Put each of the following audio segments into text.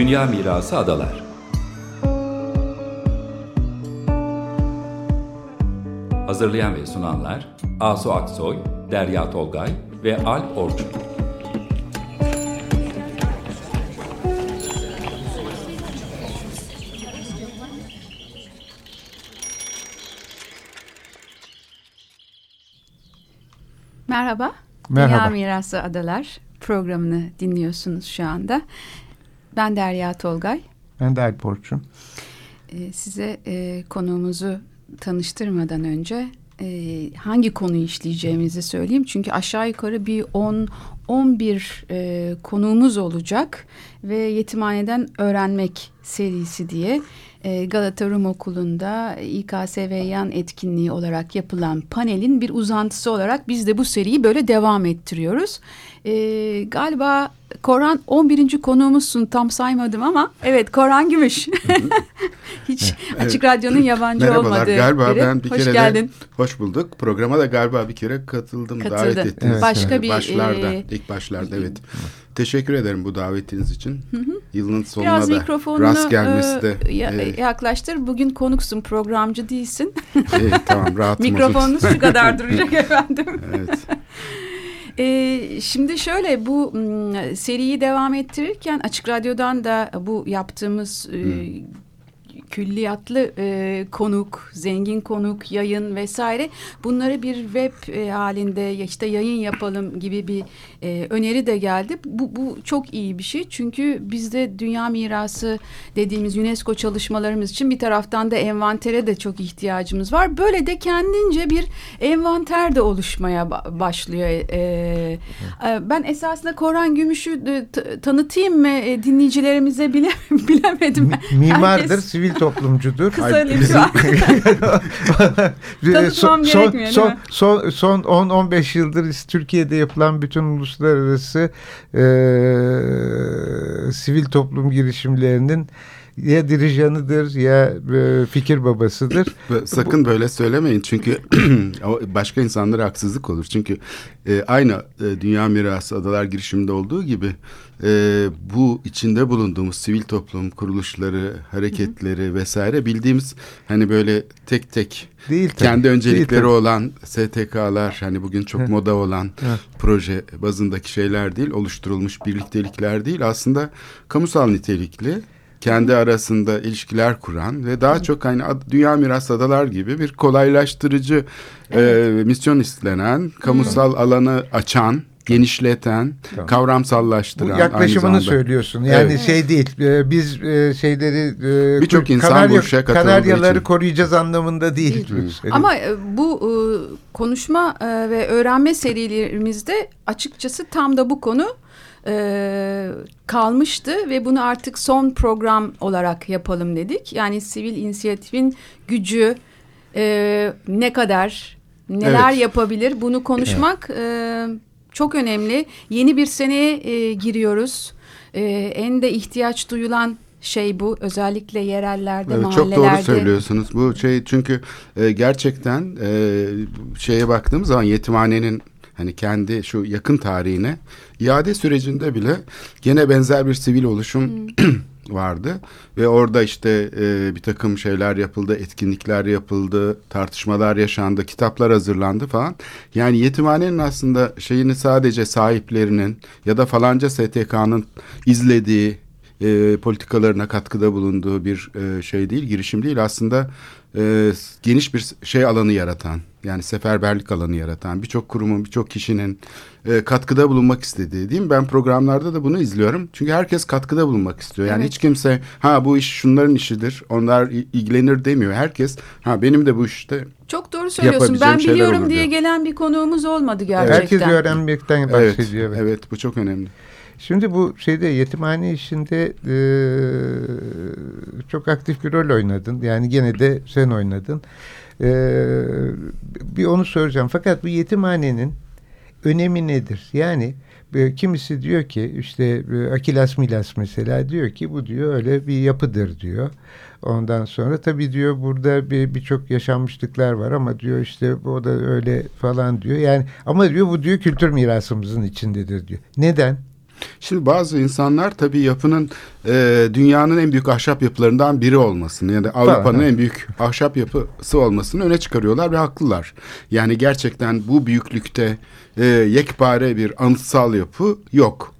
Dünya Mirası Adalar Hazırlayan ve sunanlar Asu Aksoy, Derya Tolgay ve Alp Orçun. Merhaba. Merhaba. Dünya Mirası Adalar programını dinliyorsunuz şu anda. Ben Derya Tolgay. Ben de Alp Orçun. Ee, size e, konuğumuzu tanıştırmadan önce e, hangi konuyu işleyeceğimizi söyleyeyim. Çünkü aşağı yukarı bir 10-11 e, konuğumuz olacak ve yetimhaneden öğrenmek serisi diye e, Galata Rum Okulu'nda İKSV yan etkinliği olarak yapılan panelin bir uzantısı olarak biz de bu seriyi böyle devam ettiriyoruz. E, galiba Koran 11. konuğumuzsun tam saymadım ama evet Koran Gümüş. Hiç Evet. Açık Radyo'nun yabancı Merhabalar. olmadığı Galiba biri. ben bir Hoş kere geldin. de hoş bulduk. Programa da galiba bir kere katıldım. Katıldı. Davet ettiniz. Evet, Başka Evet, bir, başlarda, e, ilk başlarda evet. Teşekkür ederim bu davetiniz için. Yılın sonuna Biraz da rast gelmesi de. e, ya- e, yaklaştır. Bugün konuksun, programcı değilsin. e, tamam zaman. Mikrofonunuz şu kadar duracak efendim. Evet. Ee, şimdi şöyle bu seriyi devam ettirirken Açık Radyo'dan da bu yaptığımız e, külliyatlı e, konuk, zengin konuk, yayın vesaire bunları bir web e, halinde işte yayın yapalım gibi bir e, öneri de geldi. Bu, bu çok iyi bir şey çünkü bizde dünya mirası dediğimiz UNESCO çalışmalarımız için bir taraftan da envantere de çok ihtiyacımız var. Böyle de kendince bir envanter de oluşmaya ba- başlıyor. E, e, ben esasında Koran Gümüş'ü tanıtayım mı e, dinleyicilerimize bile bilemedim. Mi- Mimardır, Herkes sivil toplumcudur. kısalayayım şu an. Tanıtmam son, gerekmiyor, son, mi? son, son 10-15 yıldır Türkiye'de yapılan bütün uluslararası e, sivil toplum girişimlerinin ya dirijanıdır ya fikir babasıdır. Sakın böyle söylemeyin çünkü başka insanlara haksızlık olur. Çünkü aynı Dünya Mirası Adalar girişiminde olduğu gibi e, bu içinde bulunduğumuz sivil toplum kuruluşları, hareketleri vesaire bildiğimiz hani böyle tek tek Değil tabii. kendi Değil öncelikleri tabii. olan STK'lar hani bugün çok moda olan proje bazındaki şeyler değil, oluşturulmuş birliktelikler değil. Aslında kamusal nitelikli kendi arasında ilişkiler kuran ve daha çok hani Dünya Miras Adalar gibi bir kolaylaştırıcı e, misyon istenen, kamusal alanı açan, genişleten, Tamam. Bu kavramsallaştıran yaklaşımını aynı zamanda. söylüyorsun. Yani Evet. şey değil. e, Biz e, şeyleri e, Birçok insan bu işe Kanaryaları için. koruyacağız anlamında değil. Değil. Ama bu konuşma ve öğrenme serilerimizde açıkçası tam da bu konu e, kalmıştı ve bunu artık son program olarak yapalım dedik. Yani sivil inisiyatifin gücü e, ne kadar neler Evet. yapabilir bunu konuşmak e, çok önemli. Yeni bir seneye e, giriyoruz. E, en de ihtiyaç duyulan şey bu özellikle yerellerde Evet, çok mahallelerde. doğru söylüyorsunuz. Bu şey çünkü e, gerçekten e, şeye baktığımız zaman yetimhanenin hani kendi şu yakın tarihine iade sürecinde bile gene benzer bir sivil oluşum vardı ve orada işte e, bir takım şeyler yapıldı, etkinlikler yapıldı, tartışmalar yaşandı, kitaplar hazırlandı falan. Yani yetimhanenin aslında şeyini sadece sahiplerinin ya da falanca STK'nın izlediği e, politikalarına katkıda bulunduğu bir e, şey değil, girişim değil. Aslında e, geniş bir şey alanı yaratan, yani seferberlik alanı yaratan, birçok kurumun, birçok kişinin e, katkıda bulunmak istediği değil mi? Ben programlarda da bunu izliyorum. Çünkü herkes katkıda bulunmak istiyor. Yani Evet. hiç kimse ha bu iş şunların işidir, onlar il- ilgilenir demiyor. Herkes ha benim de bu işte Çok doğru söylüyorsun. Ben biliyorum diye diyor. gelen bir konuğumuz olmadı gerçekten. Herkes öğrenmekten evet, bahsediyor. evet, evet. bu çok önemli. Şimdi bu şeyde yetimhane işinde e, çok aktif bir rol oynadın. Yani gene de sen oynadın. E, bir onu soracağım. Fakat bu yetimhanenin önemi nedir? Yani e, kimisi diyor ki işte e, Akilas Milas mesela diyor ki bu diyor öyle bir yapıdır diyor. Ondan sonra tabii diyor burada bir birçok yaşanmışlıklar var ama diyor işte o da öyle falan diyor. Yani ama diyor bu diyor kültür mirasımızın içindedir diyor. Neden? Şimdi bazı insanlar tabii yapının e, dünyanın en büyük ahşap yapılarından biri olmasını ya da Avrupa'nın en büyük ahşap yapısı olmasını öne çıkarıyorlar ve haklılar. Yani gerçekten bu büyüklükte e, yekpare bir anıtsal yapı yok.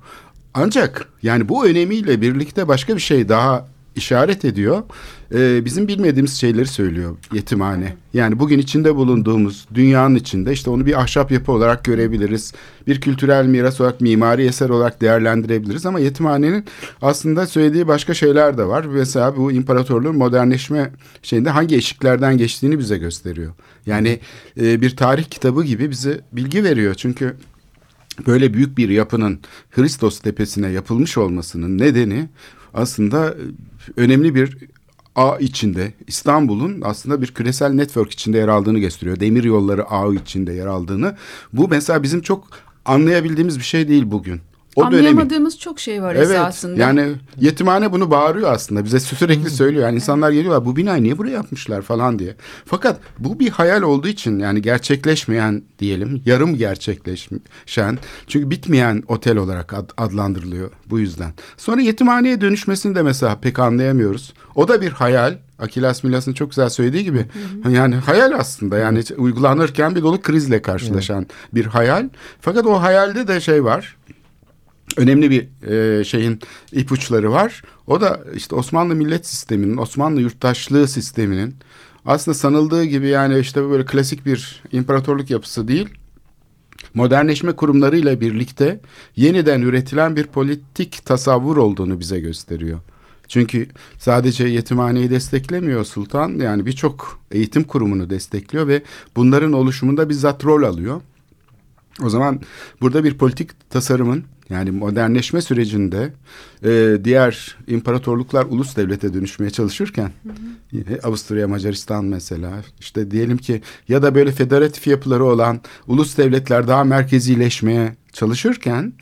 Ancak yani bu önemiyle birlikte başka bir şey daha işaret ediyor. Ee, bizim bilmediğimiz şeyleri söylüyor yetimhane. Yani bugün içinde bulunduğumuz dünyanın içinde işte onu bir ahşap yapı olarak görebiliriz. Bir kültürel miras olarak mimari eser olarak değerlendirebiliriz ama yetimhanenin aslında söylediği başka şeyler de var. Mesela bu imparatorluğun modernleşme şeyinde hangi eşiklerden geçtiğini bize gösteriyor. Yani e, bir tarih kitabı gibi bize bilgi veriyor. Çünkü böyle büyük bir yapının Hristos tepesine yapılmış olmasının nedeni aslında e, önemli bir ağ içinde İstanbul'un aslında bir küresel network içinde yer aldığını gösteriyor. Demir yolları ağı içinde yer aldığını. Bu mesela bizim çok anlayabildiğimiz bir şey değil bugün. O Anlayamadığımız dönemi. çok şey var evet, esasında. Yani yetimhane bunu bağırıyor aslında. Bize sürekli söylüyor. Yani insanlar geliyorlar bu binayı niye buraya yapmışlar falan diye. Fakat bu bir hayal olduğu için yani gerçekleşmeyen diyelim yarım gerçekleşen çünkü bitmeyen otel olarak ad, adlandırılıyor bu yüzden. Sonra yetimhaneye dönüşmesini de mesela pek anlayamıyoruz. O da bir hayal. Akilas Milas'ın çok güzel söylediği gibi hı hı. yani hayal aslında yani uygulanırken bir dolu krizle karşılaşan hı. bir hayal. Fakat o hayalde de şey var önemli bir e, şeyin ipuçları var. O da işte Osmanlı millet sisteminin, Osmanlı yurttaşlığı sisteminin aslında sanıldığı gibi yani işte böyle klasik bir imparatorluk yapısı değil. Modernleşme kurumlarıyla birlikte yeniden üretilen bir politik tasavvur olduğunu bize gösteriyor. Çünkü sadece yetimhaneyi desteklemiyor sultan yani birçok eğitim kurumunu destekliyor ve bunların oluşumunda bizzat rol alıyor. O zaman burada bir politik tasarımın yani modernleşme sürecinde e, diğer imparatorluklar ulus devlete dönüşmeye çalışırken hı hı. Avusturya, Macaristan mesela işte diyelim ki ya da böyle federatif yapıları olan ulus devletler daha merkezileşmeye çalışırken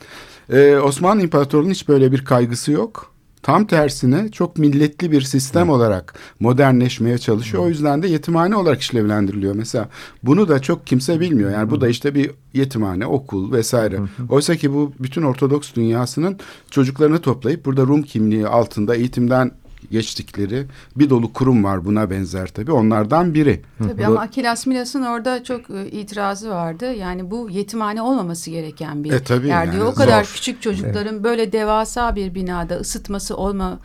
e, Osmanlı İmparatorluğu'nun hiç böyle bir kaygısı yok. Tam tersine çok milletli bir sistem Hı. olarak modernleşmeye çalışıyor. Hı. O yüzden de yetimhane olarak işlevlendiriliyor. Mesela bunu da çok kimse bilmiyor. Yani Hı. bu da işte bir yetimhane, okul vesaire. Hı. Oysa ki bu bütün Ortodoks dünyasının çocuklarını toplayıp burada Rum kimliği altında eğitimden geçtikleri bir dolu kurum var buna benzer tabii. Onlardan biri. Tabii ama Akilas Milas'ın orada çok e, itirazı vardı. Yani bu yetimhane olmaması gereken bir e, tabii yer yani, diyor. O kadar zor. küçük çocukların evet. böyle devasa bir binada ısıtması olma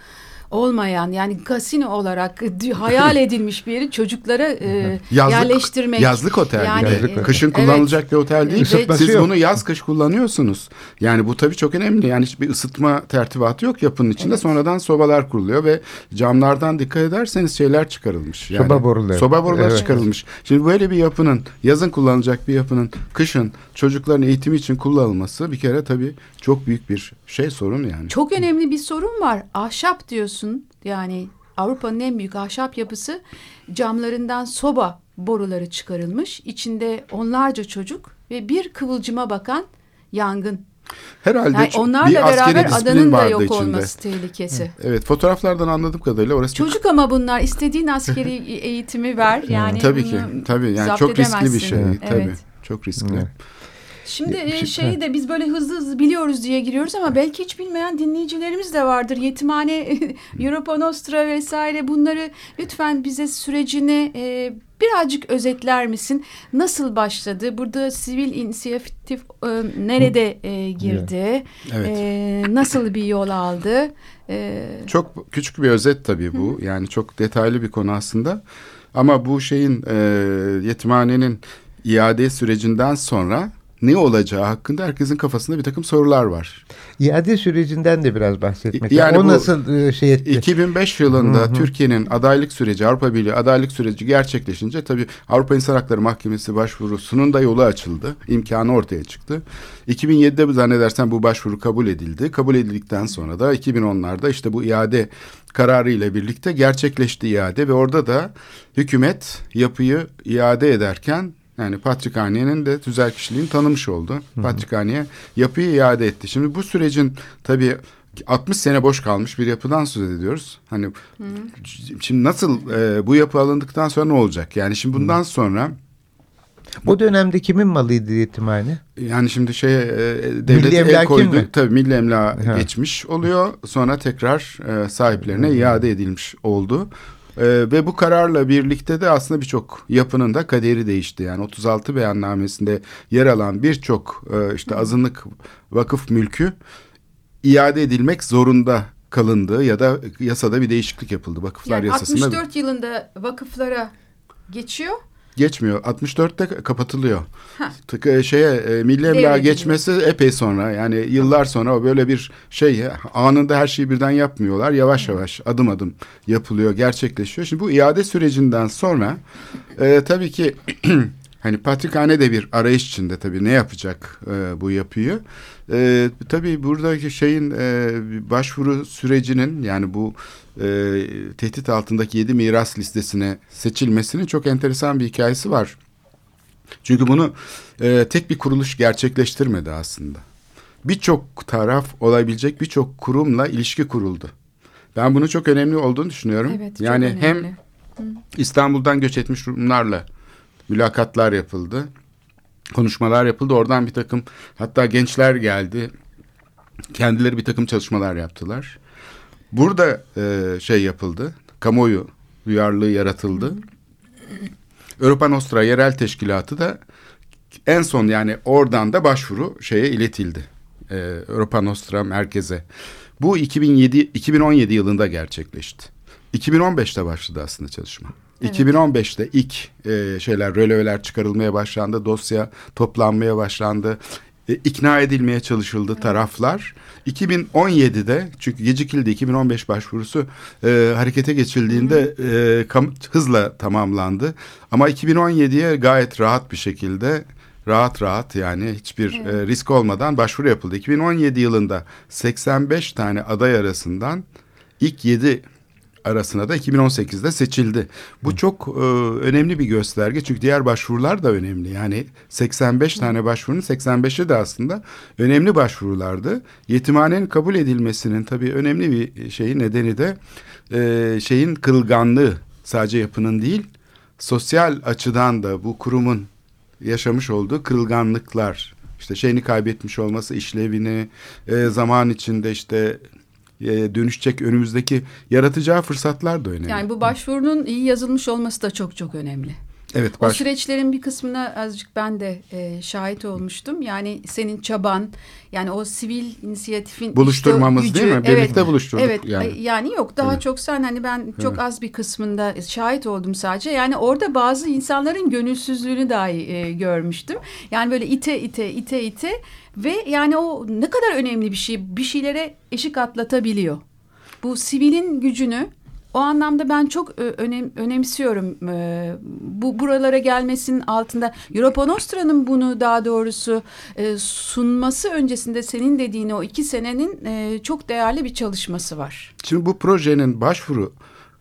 olmayan yani kasino olarak hayal edilmiş bir yeri çocuklara e, yazlık, yerleştirmek. Yazlık otel yani, E, Kışın kullanılacak evet, bir otel değil. Evet. Siz bunu yaz kış kullanıyorsunuz. Yani bu tabii çok önemli. Yani hiçbir ısıtma tertibatı yok yapının içinde. Evet. Sonradan sobalar kuruluyor ve camlardan dikkat ederseniz şeyler çıkarılmış. Yani, soba boruları. Soba boruları evet. çıkarılmış. Şimdi böyle bir yapının yazın kullanılacak bir yapının kışın çocukların eğitimi için kullanılması bir kere tabii çok büyük bir şey sorun yani. Çok önemli bir sorun var. Ahşap diyorsun. Yani Avrupa'nın en büyük ahşap yapısı camlarından soba boruları çıkarılmış. İçinde onlarca çocuk ve bir kıvılcıma bakan yangın. Herhalde yani onlarla bir beraber adanın da yok içinde. olması tehlikesi. Evet fotoğraflardan anladığım kadarıyla orası çocuk ama bunlar istediğin askeri eğitimi ver yani tabii ki tabii yani çok riskli bir şey evet. tabii çok riskli. Evet. Şimdi e, şeyi de biz böyle hızlı hızlı biliyoruz diye giriyoruz ama belki hiç bilmeyen dinleyicilerimiz de vardır. Yetimhane, Europa Nostra vesaire bunları lütfen bize sürecini e, birazcık özetler misin? Nasıl başladı? Burada sivil inisiyatif e, nerede e, girdi? Evet. E, nasıl bir yol aldı? E, çok küçük bir özet tabii bu. Hı. Yani çok detaylı bir konu aslında. Ama bu şeyin e, yetimhanenin iade sürecinden sonra ne olacağı hakkında herkesin kafasında bir takım sorular var. İade sürecinden de biraz bahsetmek. Yani o nasıl e, şey etti? 2005 yılında Türkiye'nin adaylık süreci, Avrupa Birliği adaylık süreci gerçekleşince tabii Avrupa İnsan Hakları Mahkemesi başvurusunun da yolu açıldı. İmkanı ortaya çıktı. 2007'de zannedersen bu başvuru kabul edildi. Kabul edildikten sonra da 2010'larda işte bu iade kararı ile birlikte gerçekleşti iade ve orada da hükümet yapıyı iade ederken yani Patrikhane'nin de tüzel kişiliğini tanımış oldu. Patrikhane yapıyı iade etti. Şimdi bu sürecin tabii 60 sene boş kalmış bir yapıdan söz ediyoruz. Hani Hı. şimdi nasıl e, bu yapı alındıktan sonra ne olacak? Yani şimdi bundan Hı. sonra O dönemde kimin malıydı yetimhane? Yani şimdi şeye e, devlet Milli el koydu. kim mi? Tabii milli emlağa Ha. geçmiş oluyor. Sonra tekrar e, sahiplerine iade edilmiş oldu. E, ve bu kararla birlikte de aslında birçok yapının da kaderi değişti. Yani 36 beyannamesinde yer alan birçok e, işte azınlık vakıf mülkü iade edilmek zorunda kalındı ya da yasada bir değişiklik yapıldı vakıflar Yani yasasında. 64 yılında vakıflara geçiyor. Geçmiyor. 64'te kapatılıyor. Tık- e, şeye e, milli emlağa geçmesi epey sonra yani yıllar sonra o böyle bir şey anında her şeyi birden yapmıyorlar. Yavaş yavaş adım adım yapılıyor, gerçekleşiyor. Şimdi bu iade sürecinden sonra e, tabii ki hani Patrikhane de bir arayış içinde tabii ne yapacak e, bu yapıyı. E, tabii buradaki şeyin e, başvuru sürecinin yani bu e, tehdit altındaki yedi miras listesine seçilmesinin çok enteresan bir hikayesi var. Çünkü bunu e, tek bir kuruluş gerçekleştirmedi aslında. Birçok taraf olabilecek birçok kurumla ilişki kuruldu. Ben bunu çok önemli olduğunu düşünüyorum. Evet, yani önemli. hem İstanbul'dan göç etmiş Rumlarla mülakatlar yapıldı. Konuşmalar yapıldı. Oradan bir takım hatta gençler geldi. Kendileri bir takım çalışmalar yaptılar. Burada e, şey yapıldı. Kamuoyu duyarlılığı yaratıldı. Europa Nostra yerel teşkilatı da en son yani oradan da başvuru şeye iletildi. Ee, Europa Nostra merkeze. Bu 2007 2017 yılında gerçekleşti. 2015'te başladı aslında çalışma. 2015'te ilk e, şeyler röleveler çıkarılmaya başlandı, dosya toplanmaya başlandı, e, ikna edilmeye çalışıldı taraflar. 2017'de çünkü gecikildi 2015 başvurusu e, harekete geçildiğinde e, kam- hızla tamamlandı. Ama 2017'ye gayet rahat bir şekilde rahat rahat yani hiçbir e, risk olmadan başvuru yapıldı. 2017 yılında 85 tane aday arasından ilk 7 arasına da 2018'de seçildi. Bu çok e, önemli bir gösterge çünkü diğer başvurular da önemli. Yani 85 tane başvurunun 85'i de aslında önemli başvurulardı. Yetimhanenin kabul edilmesinin tabii önemli bir şeyi nedeni de e, şeyin kırılganlığı sadece yapının değil sosyal açıdan da bu kurumun yaşamış olduğu kırılganlıklar işte şeyini kaybetmiş olması işlevini e, zaman içinde işte e, dönüşecek önümüzdeki yaratacağı fırsatlar da önemli. Yani bu başvurunun iyi yazılmış olması da çok çok önemli. Evet O baş, süreçlerin bir kısmına azıcık ben de e, şahit olmuştum. Yani senin çaban, yani o sivil inisiyatifin Buluşturmamız işte o değil mi? Evet, Birlikte buluşturduk Evet, yani. yani. yok daha Evet. çok sen hani ben çok az bir kısmında şahit oldum sadece. Yani orada bazı insanların gönülsüzlüğünü dahi e, görmüştüm. Yani böyle ite ite ite ite ve yani o ne kadar önemli bir şey. Bir şeylere eşik atlatabiliyor. Bu sivilin gücünü o anlamda ben çok ö- önem, önemsiyorum. Ee, bu buralara gelmesinin altında Europa Nostra'nın bunu daha doğrusu e, sunması öncesinde senin dediğin o iki senenin e, çok değerli bir çalışması var. Şimdi bu projenin başvuru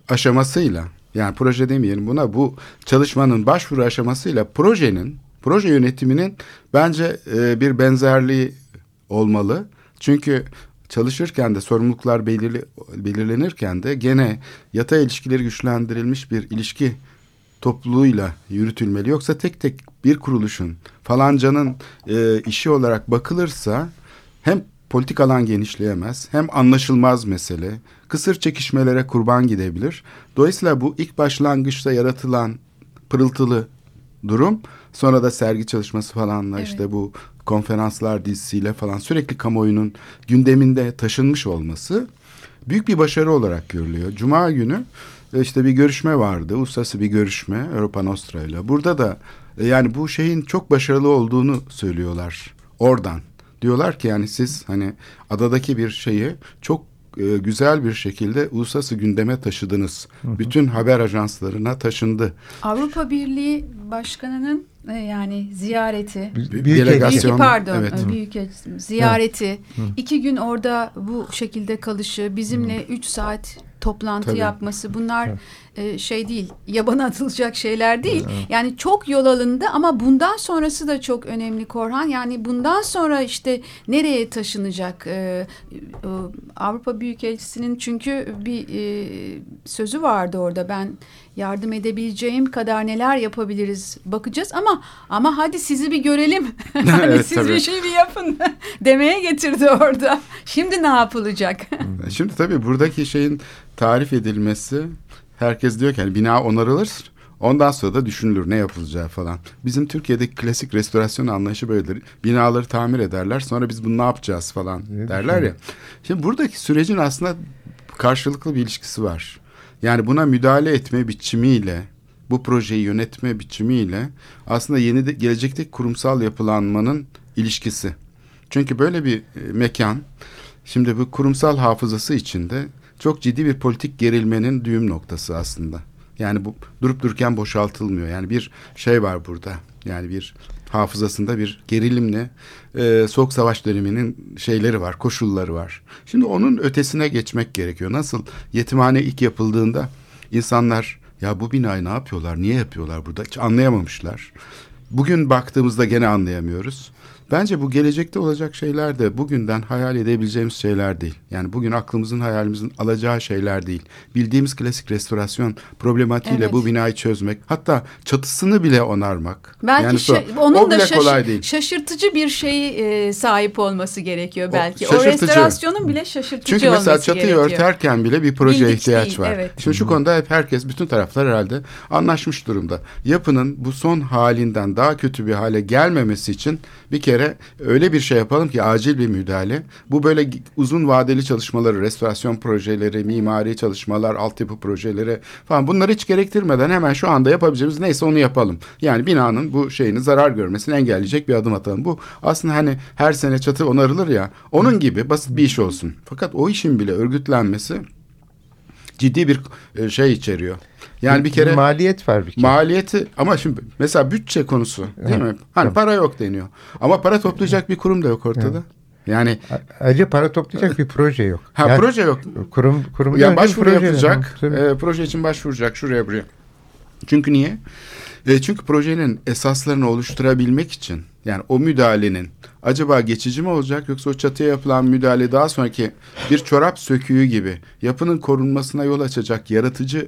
aşamasıyla yani proje demeyelim buna bu çalışmanın başvuru aşamasıyla projenin proje yönetiminin bence e, bir benzerliği olmalı. Çünkü çalışırken de sorumluluklar belirli, belirlenirken de gene yatay ilişkileri güçlendirilmiş bir ilişki topluluğuyla yürütülmeli. Yoksa tek tek bir kuruluşun falancanın e, işi olarak bakılırsa hem politik alan genişleyemez hem anlaşılmaz mesele kısır çekişmelere kurban gidebilir. Dolayısıyla bu ilk başlangıçta yaratılan pırıltılı durum sonra da sergi çalışması falanla Evet. işte bu konferanslar dizisiyle falan sürekli kamuoyunun gündeminde taşınmış olması büyük bir başarı olarak görülüyor. Cuma günü e, işte bir görüşme vardı. Uluslararası bir görüşme Europa Nostra ile. Burada da e, yani bu şeyin çok başarılı olduğunu söylüyorlar oradan. Diyorlar ki yani siz hani adadaki bir şeyi çok e, güzel bir şekilde uluslararası gündeme taşıdınız. Bütün haber ajanslarına taşındı. Avrupa Birliği Başkanı'nın yani ziyareti Büyük delegasyon. İki pardon, Evet. e, büyük ziyareti, iki gün orada bu şekilde kalışı, bizimle üç saat toplantı Tabii. yapması bunlar e, şey değil yabana atılacak şeyler değil. Yani çok yol alındı ama bundan sonrası da çok önemli Korhan. Yani bundan sonra işte nereye taşınacak? E, e, Avrupa Büyükelçisi'nin çünkü bir e, sözü vardı orada ben yardım edebileceğim kadar neler yapabiliriz bakacağız ama ama hadi sizi bir görelim. hani Evet, siz tabii. bir şey bir yapın demeye getirdi orada. Şimdi ne yapılacak? Şimdi tabii buradaki şeyin tarif edilmesi herkes diyor ki hani bina onarılır ondan sonra da düşünülür ne yapılacağı falan. Bizim Türkiye'deki klasik restorasyon anlayışı böyledir. Binaları tamir ederler sonra biz bunu ne yapacağız falan derler ya. Şimdi buradaki sürecin aslında karşılıklı bir ilişkisi var. Yani buna müdahale etme biçimiyle bu projeyi yönetme biçimiyle aslında yeni de, gelecekteki kurumsal yapılanmanın ilişkisi. Çünkü böyle bir e, mekan şimdi bu kurumsal hafızası içinde çok ciddi bir politik gerilmenin düğüm noktası aslında. Yani bu durup dururken boşaltılmıyor. Yani bir şey var burada. Yani bir hafızasında bir gerilimli e, soğuk savaş döneminin şeyleri var, koşulları var. Şimdi onun ötesine geçmek gerekiyor. Nasıl yetimhane ilk yapıldığında insanlar ya bu binayı ne yapıyorlar, niye yapıyorlar burada hiç anlayamamışlar. Bugün baktığımızda gene anlayamıyoruz. Bence bu gelecekte olacak şeyler de bugünden hayal edebileceğimiz şeyler değil. Yani bugün aklımızın hayalimizin alacağı şeyler değil. Bildiğimiz klasik restorasyon problematiğiyle Evet. bu binayı çözmek hatta çatısını bile onarmak. Belki yani so- onun o da bile kolay değil. şaşırtıcı bir şey e, sahip olması gerekiyor O belki. O, şaşırtıcı. restorasyonun bile şaşırtıcı Çünkü mesela olması çatıyı gerekiyor. örterken bile bir projeye Bildik ihtiyaç değil, var. evet. Şimdi şu konuda hep herkes, bütün taraflar herhalde anlaşmış durumda. Yapının bu son halinden daha kötü bir hale gelmemesi için bir kere öyle bir şey yapalım ki acil bir müdahale. Bu böyle uzun vadeli çalışmaları, restorasyon projeleri, mimari çalışmalar, altyapı projeleri falan bunları hiç gerektirmeden hemen şu anda yapabileceğimiz neyse onu yapalım. Yani binanın bu şeyini zarar görmesini engelleyecek bir adım atalım. Bu aslında hani her sene çatı onarılır ya onun gibi basit bir iş olsun. Fakat o işin bile örgütlenmesi ciddi bir e, şey içeriyor. Yani bir kere maliyet var bir kere. maliyeti ama şimdi mesela bütçe konusu değil mi? Hani para yok deniyor. Ama para toplayacak bir kurum da yok ortada. Yani A- Ayrıca para toplayacak bir proje yok. ha Yani proje yok. Kurum kurum Ya başvuru proje- yapılacak. Tabii. e, proje için başvuracak şuraya buraya. Çünkü niye? E, çünkü projenin esaslarını oluşturabilmek için yani o müdahalenin acaba geçici mi olacak yoksa o çatıya yapılan müdahale daha sonraki bir çorap söküğü gibi yapının korunmasına yol açacak yaratıcı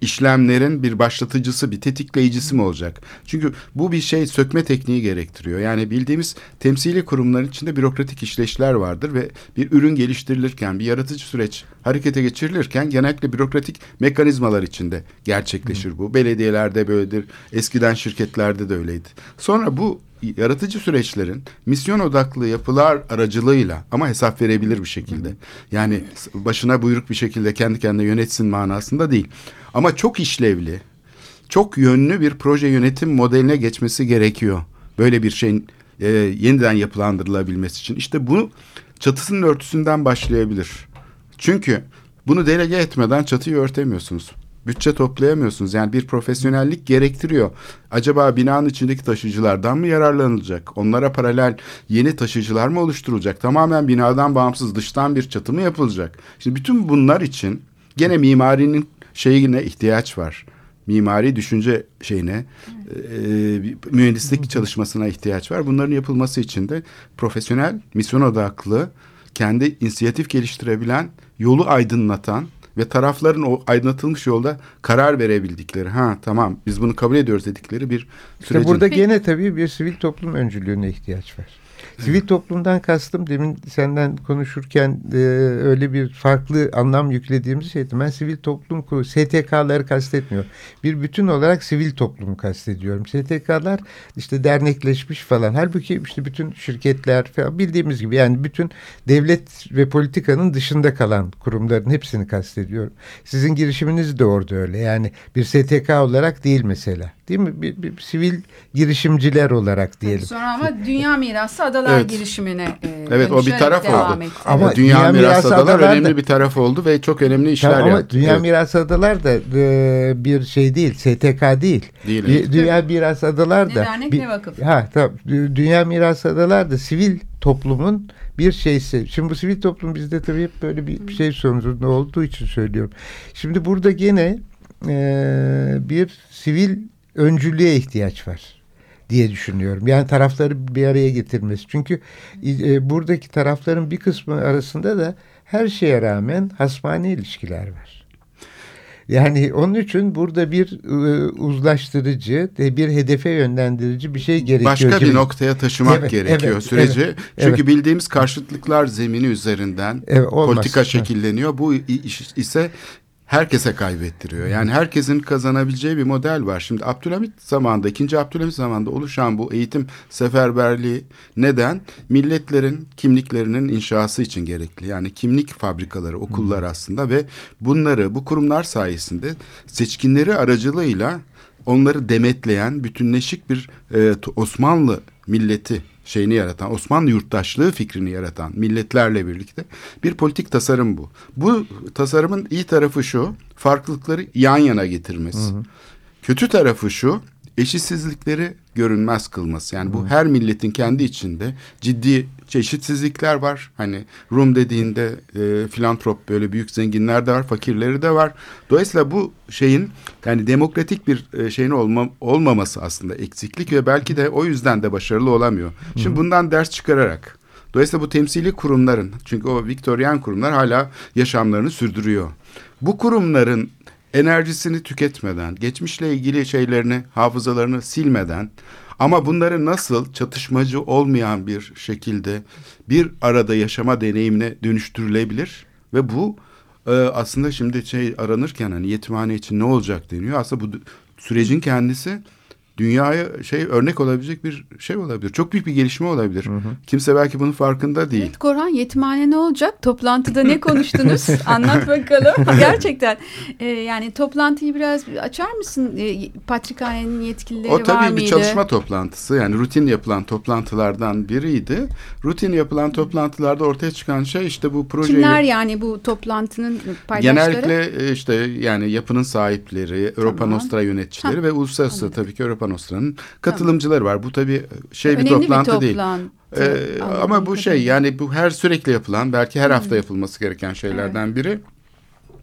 işlemlerin bir başlatıcısı, bir tetikleyicisi mi olacak? Çünkü bu bir şey sökme tekniği gerektiriyor. Yani bildiğimiz temsili kurumların içinde bürokratik işleyişler vardır ve bir ürün geliştirilirken, bir yaratıcı süreç harekete geçirilirken genellikle bürokratik mekanizmalar içinde gerçekleşir bu. Belediyelerde böyledir, eskiden şirketlerde de öyleydi. Sonra bu yaratıcı süreçlerin misyon odaklı yapılar aracılığıyla ama hesap verebilir bir şekilde. Yani başına buyruk bir şekilde kendi kendine yönetsin manasında değil. Ama çok işlevli, çok yönlü bir proje yönetim modeline geçmesi gerekiyor. Böyle bir şeyin e, yeniden yapılandırılabilmesi için. İşte bu çatısının örtüsünden başlayabilir. Çünkü bunu delege etmeden çatıyı örtemiyorsunuz. Bütçe toplayamıyorsunuz. Yani bir profesyonellik gerektiriyor. Acaba binanın içindeki taşıyıcılardan mı yararlanılacak? Onlara paralel yeni taşıyıcılar mı oluşturulacak? Tamamen binadan bağımsız dıştan bir çatı mı yapılacak? Şimdi bütün bunlar için gene mimarinin şeyine ihtiyaç var. Mimari düşünce şeyine, e, bir mühendislik çalışmasına ihtiyaç var. Bunların yapılması için de profesyonel, misyon odaklı, kendi inisiyatif geliştirebilen, yolu aydınlatan ve tarafların o aydınlatılmış yolda karar verebildikleri, ha tamam biz bunu kabul ediyoruz dedikleri bir İşte sürecin. burada gene tabii bir sivil toplum öncülüğüne ihtiyaç var. Sivil toplumdan kastım demin senden konuşurken e, öyle bir farklı anlam yüklediğimiz şeydi. Ben sivil toplum kur- STK'ları kastetmiyor. Bir bütün olarak sivil toplumu kastediyorum. STK'lar işte dernekleşmiş falan. Halbuki işte bütün şirketler falan bildiğimiz gibi yani bütün devlet ve politikanın dışında kalan kurumların hepsini kastediyorum. Sizin girişiminiz de orada öyle. Yani bir STK olarak değil mesela. Değil mi? Bir, bir sivil girişimciler olarak diyelim. Sonra ama Dünya Mirası Adalar Evet. girişimine e, Evet o bir taraf devam oldu. etti. Ama Ama Dünya, Dünya Mirası Adalar Adalar önemli da- bir taraf oldu ve çok önemli işler Tamam, ama yaptı. Dünya Evet. Mirası Adalar da e, bir şey değil, STK değil. Değil, evet. Dünya Mirası Adalar Ne da dernek, bir- ne vakıf. Ha tamam. Dü- Dünya Mirası Adalar da sivil toplumun bir şeysi. Şimdi bu sivil toplum bizde tabii hep böyle bir şey sonucunda olduğu için söylüyorum. Şimdi burada gene e, bir sivil öncülüğe ihtiyaç var diye düşünüyorum. Yani tarafları bir araya getirmesi. Çünkü e, buradaki tarafların bir kısmı arasında da her şeye rağmen hasmani ilişkiler var. Yani onun için burada bir e, uzlaştırıcı, bir hedefe yönlendirici bir şey gerekiyor. Başka gibi. bir noktaya taşımak evet, gerekiyor evet, süreci. Evet, Çünkü evet. bildiğimiz karşıtlıklar zemini üzerinden evet, politika şekilleniyor. Bu iş ise herkese kaybettiriyor. Yani herkesin kazanabileceği bir model var. Şimdi Abdülhamit zamanında, ikinci Abdülhamit zamanında oluşan bu eğitim seferberliği neden? Milletlerin kimliklerinin inşası için gerekli. Yani kimlik fabrikaları, okullar aslında ve bunları bu kurumlar sayesinde seçkinleri aracılığıyla onları demetleyen bütünleşik bir e, Osmanlı milleti şeyini yaratan, Osmanlı yurttaşlığı fikrini yaratan milletlerle birlikte bir politik tasarım bu. Bu tasarımın iyi tarafı şu, farklılıkları yan yana getirmesi. Hı hı. Kötü tarafı şu, eşitsizlikleri görünmez kılması. Yani bu her milletin kendi içinde ciddi çeşitsizlikler var. Hani Rum dediğinde e, filantrop böyle büyük zenginler de var, fakirleri de var. Dolayısıyla bu şeyin yani demokratik bir e, şeyin olma, olmaması aslında eksiklik ve belki de o yüzden de başarılı olamıyor. Şimdi bundan ders çıkararak Dolayısıyla bu temsili kurumların çünkü o Viktoryan kurumlar hala yaşamlarını sürdürüyor. Bu kurumların enerjisini tüketmeden, geçmişle ilgili şeylerini, hafızalarını silmeden ama bunları nasıl çatışmacı olmayan bir şekilde bir arada yaşama deneyimine dönüştürülebilir ve bu e, aslında şimdi şey aranırken hani yetimhane için ne olacak deniyor. Aslında bu sürecin kendisi dünyaya şey örnek olabilecek bir şey olabilir. Çok büyük bir gelişme olabilir. Hı hı. Kimse belki bunun farkında değil. Evet Korhan yetimhane ne olacak? Toplantıda ne konuştunuz? Anlat bakalım. Gerçekten e, yani toplantıyı biraz açar mısın? E, Patrikhanenin yetkilileri var mıydı? O tabii bir çalışma toplantısı. Yani rutin yapılan toplantılardan biriydi. Rutin yapılan toplantılarda ortaya çıkan şey işte bu projeyi... Kimler yani bu toplantının paydaşları? Genellikle e, işte yani yapının sahipleri, tamam. Europa Nostra yöneticileri tamam. ve uluslararası tabii ki Europa Nostran'ın katılımcıları tamam. var. Bu tabii şey Önemli bir toplantı bir değil. Ee, ama bu şey yani bu her sürekli yapılan belki her hafta yapılması gereken şeylerden evet. biri.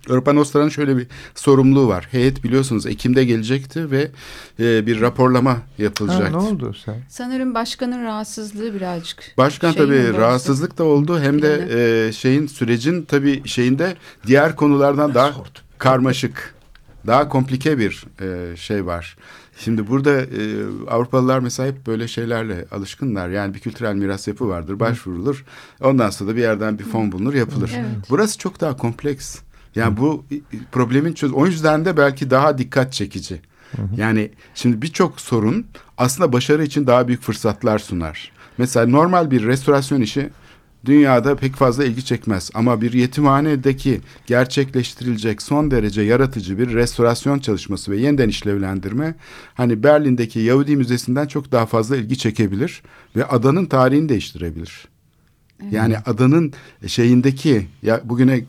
Europa Nostra'nın şöyle bir sorumluluğu var. Heyet biliyorsunuz Ekim'de gelecekti ve e, bir raporlama yapılacaktı. Ha, ne oldu sen? Sanırım başkanın rahatsızlığı birazcık. Başkan şey tabii rahatsızlık da oldu. Hem de e, şeyin sürecin tabii şeyinde diğer konulardan daha karmaşık, daha komplike bir e, şey var. Şimdi burada e, Avrupalılar mesela hep böyle şeylerle alışkınlar. Yani bir kültürel miras yapı vardır, başvurulur. Ondan sonra da bir yerden bir fon bulunur, yapılır. Evet. Burası çok daha kompleks. Yani bu problemin çöz o yüzden de belki daha dikkat çekici. Yani şimdi birçok sorun aslında başarı için daha büyük fırsatlar sunar. Mesela normal bir restorasyon işi dünyada pek fazla ilgi çekmez. Ama bir yetimhanedeki gerçekleştirilecek son derece yaratıcı bir restorasyon çalışması ve yeniden işlevlendirme hani Berlin'deki Yahudi Müzesi'nden çok daha fazla ilgi çekebilir ve adanın tarihini değiştirebilir. Yani adanın şeyindeki ya bugüne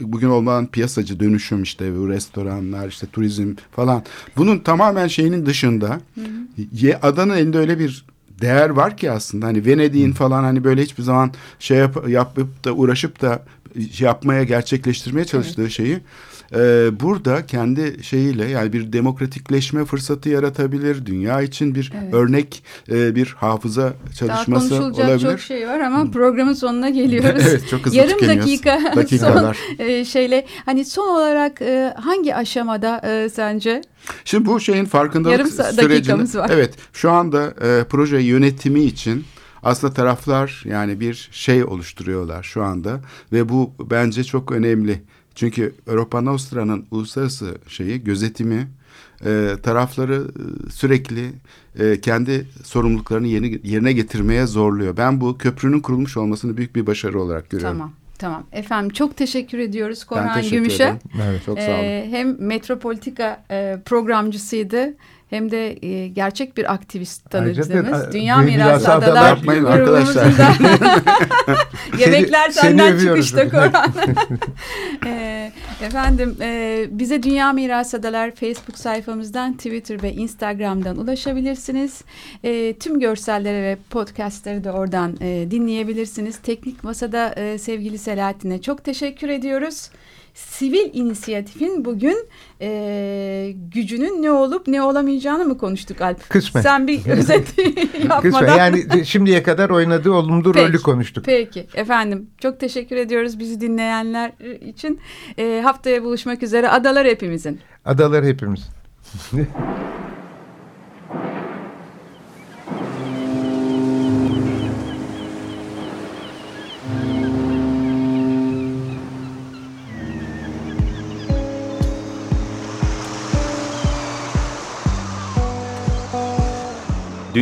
bugün olmayan piyasacı dönüşüm işte bu restoranlar işte turizm falan bunun tamamen şeyinin dışında hı hı. adanın elinde öyle bir değer var ki aslında. Hani Venedik'in falan hani böyle hiçbir zaman şey yap, yapıp da uğraşıp da yapmaya gerçekleştirmeye çalıştığı evet. şeyi e, burada kendi şeyiyle yani bir demokratikleşme fırsatı yaratabilir. Dünya için bir evet. örnek e, bir hafıza çalışması Daha konuşulacak olabilir. çok şey var ama programın sonuna geliyoruz. evet çok hızlı Yarım dakika Dakikalar. son e, şeyle hani son olarak e, hangi aşamada e, sence? Şimdi bu şeyin farkındalık Yarım sürecinde. var. Evet şu anda e, proje yönetimi için aslında taraflar yani bir şey oluşturuyorlar şu anda ve bu bence çok önemli. Çünkü Europa Nostra'nın uluslararası şeyi gözetimi e, tarafları e, sürekli e, kendi sorumluluklarını yeni, yerine getirmeye zorluyor. Ben bu köprünün kurulmuş olmasını büyük bir başarı olarak görüyorum. Tamam. Tamam efendim çok teşekkür ediyoruz Korhan Gümüş'e. Evet çok sağ olun. Ee, hem Metropolitika e, programcısıydı hem de e, gerçek bir aktivist tanıdığımız Dünya Mirası Adalar Yapmayın arkadaşlar. da- Yemekler Seni- seni senden övüyoruz. çıkışta Koran. E, efendim e, bize Dünya Mirası Adalar Facebook sayfamızdan Twitter ve Instagram'dan ulaşabilirsiniz. E, tüm görselleri ve podcastleri de oradan e, dinleyebilirsiniz. Teknik Masa'da e, sevgili Selahattin'e çok teşekkür ediyoruz. Sivil inisiyatifin bugün e, gücünün ne olup ne olamayacağını mı konuştuk Alp? Kısmen. Sen bir özet yapmadan. Kısmen yani şimdiye kadar oynadığı olumlu Peki. rolü konuştuk. Peki efendim çok teşekkür ediyoruz bizi dinleyenler için. E, haftaya buluşmak üzere adalar hepimizin. Adalar hepimiz.